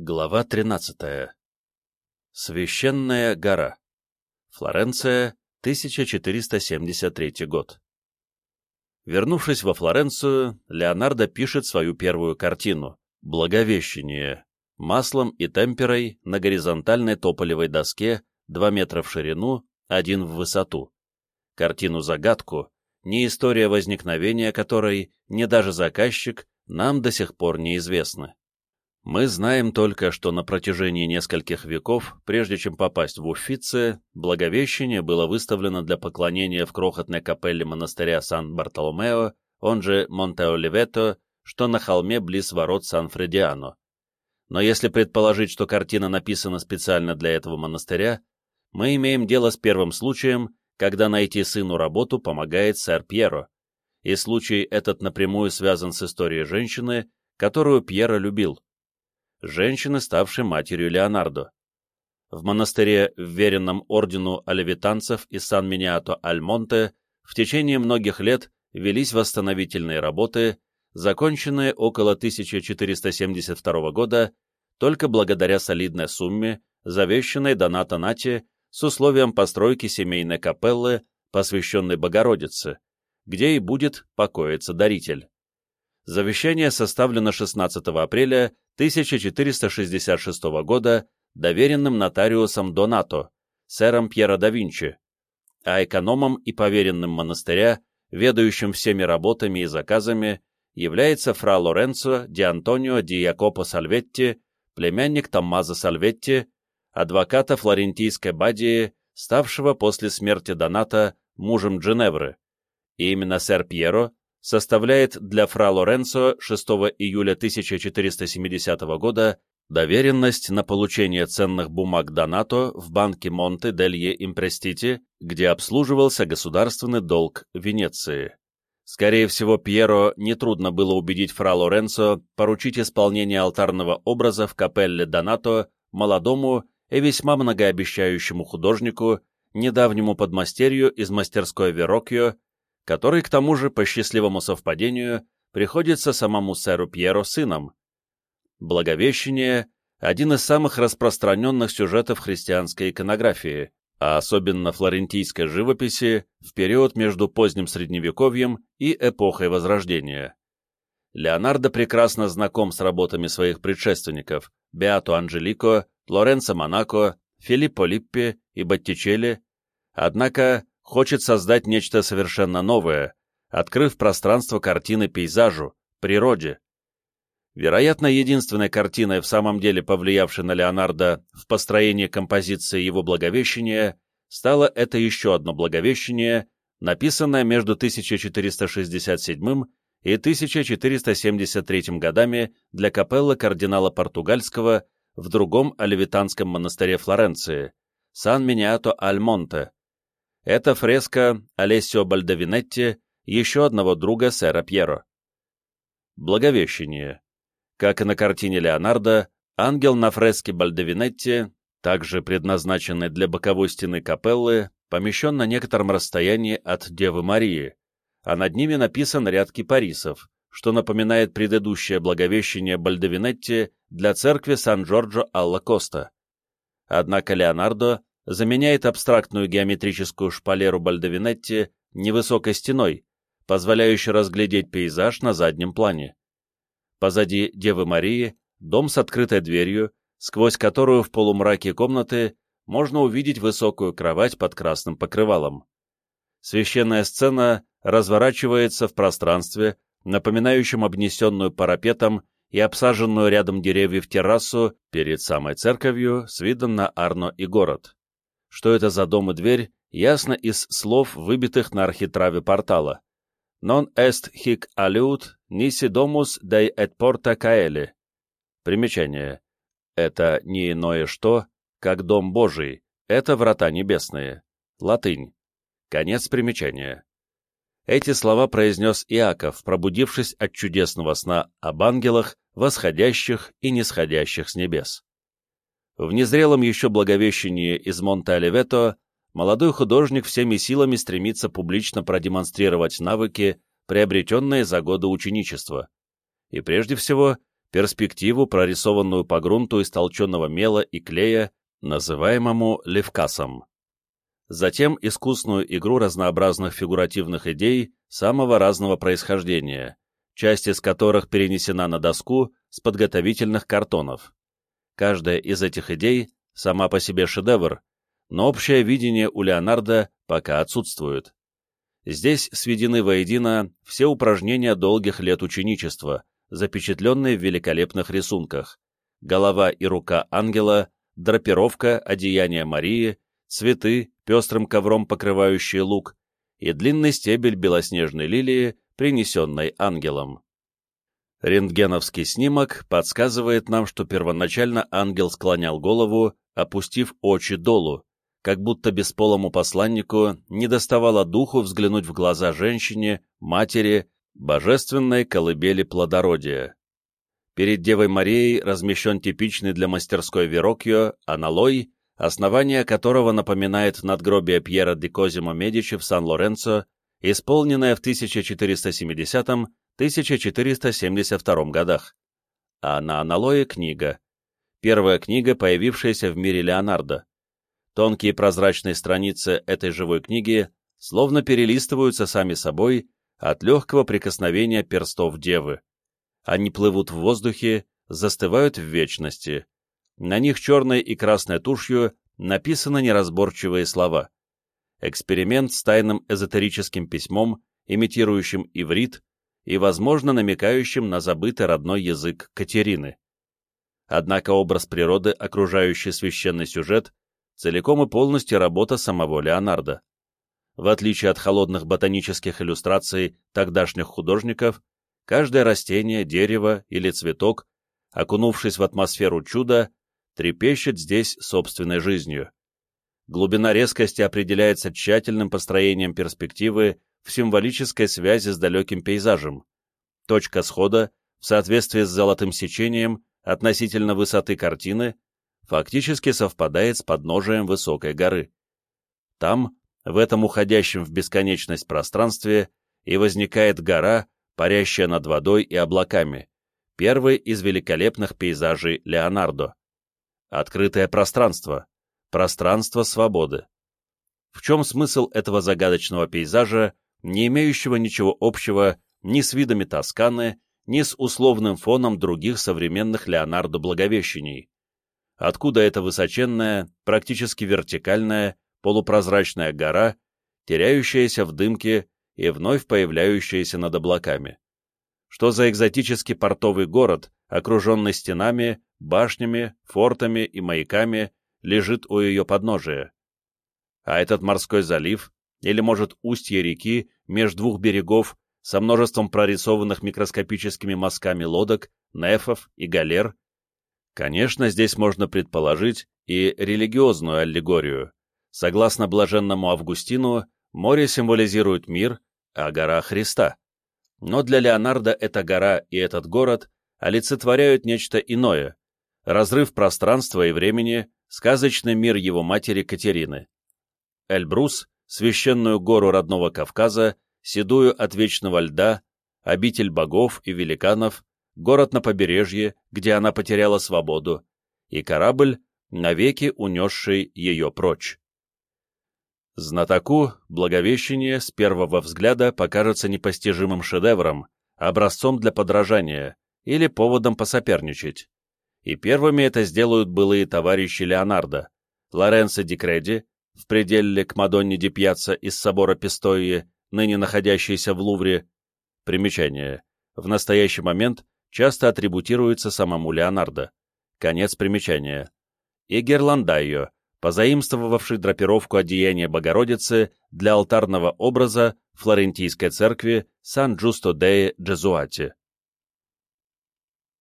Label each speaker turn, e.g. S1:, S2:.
S1: Глава 13. Священная гора. Флоренция, 1473 год. Вернувшись во Флоренцию, Леонардо пишет свою первую картину «Благовещение» маслом и темперой на горизонтальной тополевой доске 2 метра в ширину, 1 в высоту. Картину-загадку, ни история возникновения которой, ни даже заказчик нам до сих пор неизвестны. Мы знаем только, что на протяжении нескольких веков, прежде чем попасть в Уффице, Благовещение было выставлено для поклонения в крохотной капелле монастыря Сан-Бартоломео, он же Монте-Оливето, что на холме близ ворот Сан-Фредиано. Но если предположить, что картина написана специально для этого монастыря, мы имеем дело с первым случаем, когда найти сыну работу помогает сэр Пьеро, и случай этот напрямую связан с историей женщины, которую Пьеро любил женщины, ставшей матерью Леонардо. В монастыре, вверенном ордену оливитанцев из Сан-Миниато-Альмонте, в течение многих лет велись восстановительные работы, законченные около 1472 года только благодаря солидной сумме, завещанной Доната Нати с условием постройки семейной капеллы, посвященной Богородице, где и будет покоиться даритель. Завещание составлено 16 апреля 1466 года доверенным нотариусом Донато, сэром Пьеро да Винчи, а экономом и поверенным монастыря, ведающим всеми работами и заказами, является фра Лоренцо ди Антонио ди Якопо Сальветти, племянник Томмазо Сальветти, адвоката флорентийской бадии, ставшего после смерти Доната мужем Дженевры. И именно сэр Пьеро составляет для фра Лоренцо 6 июля 1470 года доверенность на получение ценных бумаг Донато в банке Монте Делье Импрестити, где обслуживался государственный долг Венеции. Скорее всего, Пьеро нетрудно было убедить фра Лоренцо поручить исполнение алтарного образа в капелле Донато молодому и весьма многообещающему художнику, недавнему подмастерью из мастерской Верокио, который, к тому же, по счастливому совпадению, приходится самому сэру Пьеро сыном. Благовещение – один из самых распространенных сюжетов христианской иконографии, а особенно флорентийской живописи в период между поздним Средневековьем и эпохой Возрождения. Леонардо прекрасно знаком с работами своих предшественников Беато Анджелико, Лоренцо Монако, Филиппо Липпи и Боттичелли, однако хочет создать нечто совершенно новое, открыв пространство картины пейзажу, природе. Вероятно, единственной картиной, в самом деле повлиявшей на Леонардо в построении композиции его Благовещения, стало это еще одно Благовещение, написанное между 1467 и 1473 годами для капеллы кардинала Португальского в другом оливитанском монастыре Флоренции, Сан-Миниато-Аль-Монте, это фреска Алессио Бальдовинетти, еще одного друга сэра Пьеро. Благовещение. Как и на картине Леонардо, ангел на фреске Бальдовинетти, также предназначенный для боковой стены капеллы, помещен на некотором расстоянии от Девы Марии, а над ними написан ряд кипарисов, что напоминает предыдущее благовещение Бальдовинетти для церкви Сан-Джорджо Алла Коста. Однако Леонардо заменяет абстрактную геометрическую шпалеру Бальдовинетти невысокой стеной, позволяющей разглядеть пейзаж на заднем плане. Позади Девы Марии дом с открытой дверью, сквозь которую в полумраке комнаты можно увидеть высокую кровать под красным покрывалом. Священная сцена разворачивается в пространстве, напоминающем обнесенную парапетом и обсаженную рядом деревьев террасу перед самой церковью с видом на Арно и город. Что это за дом и дверь, ясно из слов, выбитых на архитраве портала. «Non est hic aliud nisi domus dei et porta caeli». Примечание. Это не иное что, как дом Божий, это врата небесные. Латынь. Конец примечания. Эти слова произнес Иаков, пробудившись от чудесного сна об ангелах, восходящих и нисходящих с небес. В незрелом еще благовещении из Монте-Оливето молодой художник всеми силами стремится публично продемонстрировать навыки, приобретенные за годы ученичества, и прежде всего перспективу, прорисованную по грунту из толченого мела и клея, называемому левкасом. Затем искусную игру разнообразных фигуративных идей самого разного происхождения, часть из которых перенесена на доску с подготовительных картонов. Каждая из этих идей сама по себе шедевр, но общее видение у Леонардо пока отсутствует. Здесь сведены воедино все упражнения долгих лет ученичества, запечатленные в великолепных рисунках. Голова и рука ангела, драпировка, одеяние Марии, цветы, пестрым ковром покрывающие лук, и длинный стебель белоснежной лилии, принесенной ангелом. Рентгеновский снимок подсказывает нам, что первоначально ангел склонял голову, опустив очи долу, как будто бесполому посланнику не доставало духу взглянуть в глаза женщине, матери, божественной колыбели плодородия. Перед Девой Марией размещен типичный для мастерской Верокьо аналой, основание которого напоминает надгробие Пьера де Козимо Медичи в Сан-Лоренцо, исполненное в 1470-1472 годах. А на аналое книга. Первая книга, появившаяся в мире Леонардо. Тонкие прозрачные страницы этой живой книги словно перелистываются сами собой от легкого прикосновения перстов девы. Они плывут в воздухе, застывают в вечности. На них черной и красной тушью написаны неразборчивые слова. Эксперимент с тайным эзотерическим письмом, имитирующим иврит и, возможно, намекающим на забытый родной язык Катерины. Однако образ природы, окружающий священный сюжет, целиком и полностью работа самого Леонардо. В отличие от холодных ботанических иллюстраций тогдашних художников, каждое растение, дерево или цветок, окунувшись в атмосферу чуда, трепещет здесь собственной жизнью. Глубина резкости определяется тщательным построением перспективы в символической связи с далеким пейзажем. Точка схода, в соответствии с золотым сечением относительно высоты картины, фактически совпадает с подножием высокой горы. Там, в этом уходящем в бесконечность пространстве, и возникает гора, парящая над водой и облаками, первый из великолепных пейзажей Леонардо. Открытое пространство, пространство свободы. В чем смысл этого загадочного пейзажа, не имеющего ничего общего ни с видами Тосканы, ни с условным фоном других современных Леонардо Благовещений? откуда эта высоченная, практически вертикальная, полупрозрачная гора, теряющаяся в дымке и вновь появляющаяся над облаками. Что за экзотический портовый город, окруженный стенами, башнями, фортами и маяками, лежит у ее подножия? А этот морской залив, или, может, устье реки, между двух берегов, со множеством прорисованных микроскопическими мазками лодок, нефов и галер, Конечно, здесь можно предположить и религиозную аллегорию. Согласно блаженному Августину, море символизирует мир, а гора — Христа. Но для Леонардо эта гора и этот город олицетворяют нечто иное — разрыв пространства и времени, сказочный мир его матери Катерины. Эльбрус, священную гору родного Кавказа, седую от вечного льда, обитель богов и великанов, город на побережье, где она потеряла свободу, и корабль, навеки унесший ее прочь. Знатоку Благовещение с первого взгляда покажется непостижимым шедевром, образцом для подражания или поводом посоперничать. И первыми это сделают былые товарищи Леонардо, Лоренцо Ди Креди, в пределе к Мадонне Ди Пьяцца из собора Пистои, ныне находящейся в Лувре. Примечание. В настоящий момент часто атрибутируется самому Леонардо. Конец примечания. И Герландайо, позаимствовавший драпировку одеяния Богородицы для алтарного образа Флорентийской церкви Сан-Джусто-де-Джезуати.